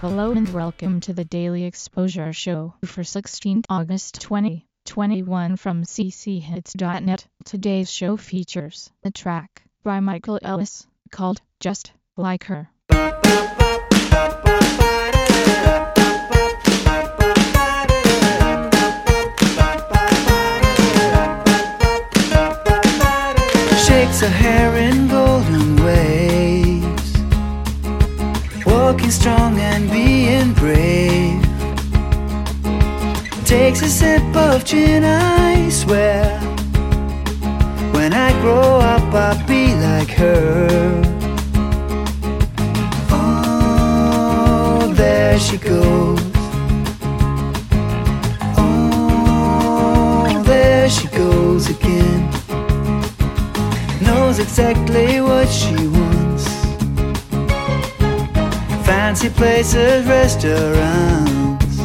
Hello and welcome to the Daily Exposure Show for 16th August 2021 from cchits.net. Today's show features the track by Michael Ellis called Just Like Her. Shakes her hair in golden waves Walking strong and being brave. Takes a sip of gin, I swear. When I grow up I'll be like her. Oh, there she goes. Oh, there she goes again. Knows exactly what she Fancy places, restaurants.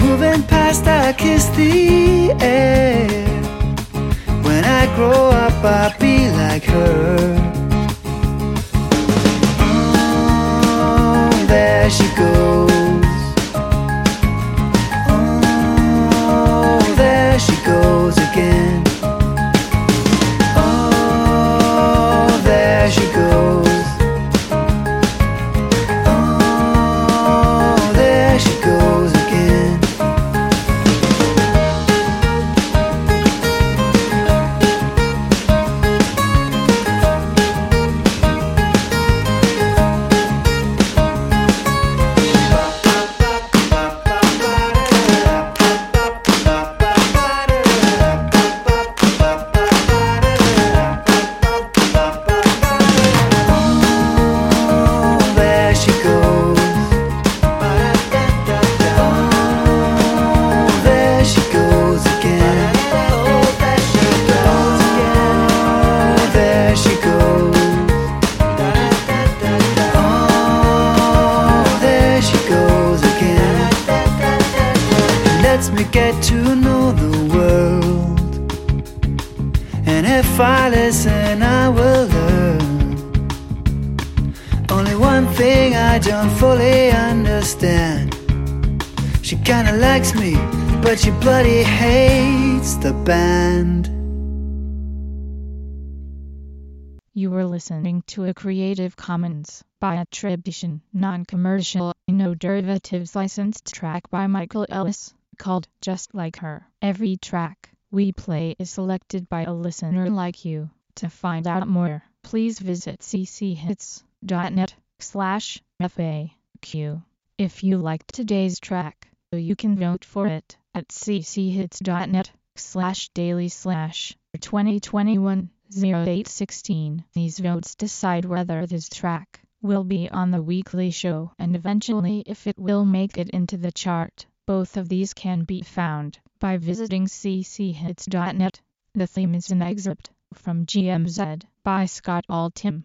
Moving past, I kiss the air. When I grow up, I'll be like her. Oh, there she goes. Lets me get to know the world. And if I listen, I will thing I don't fully understand. She kinda likes me, but she bloody hates the band. You were listening to a Creative Commons by attribution, non-commercial, no derivatives licensed track by Michael Ellis called Just Like Her. Every track we play is selected by a listener like you. To find out more, please visit cchits.net slash FAQ. If you liked today's track, you can vote for it at cchits.net slash daily slash 2021 0816. These votes decide whether this track will be on the weekly show and eventually if it will make it into the chart. Both of these can be found by visiting cchits.net. The theme is an excerpt from GMZ by Scott Altham.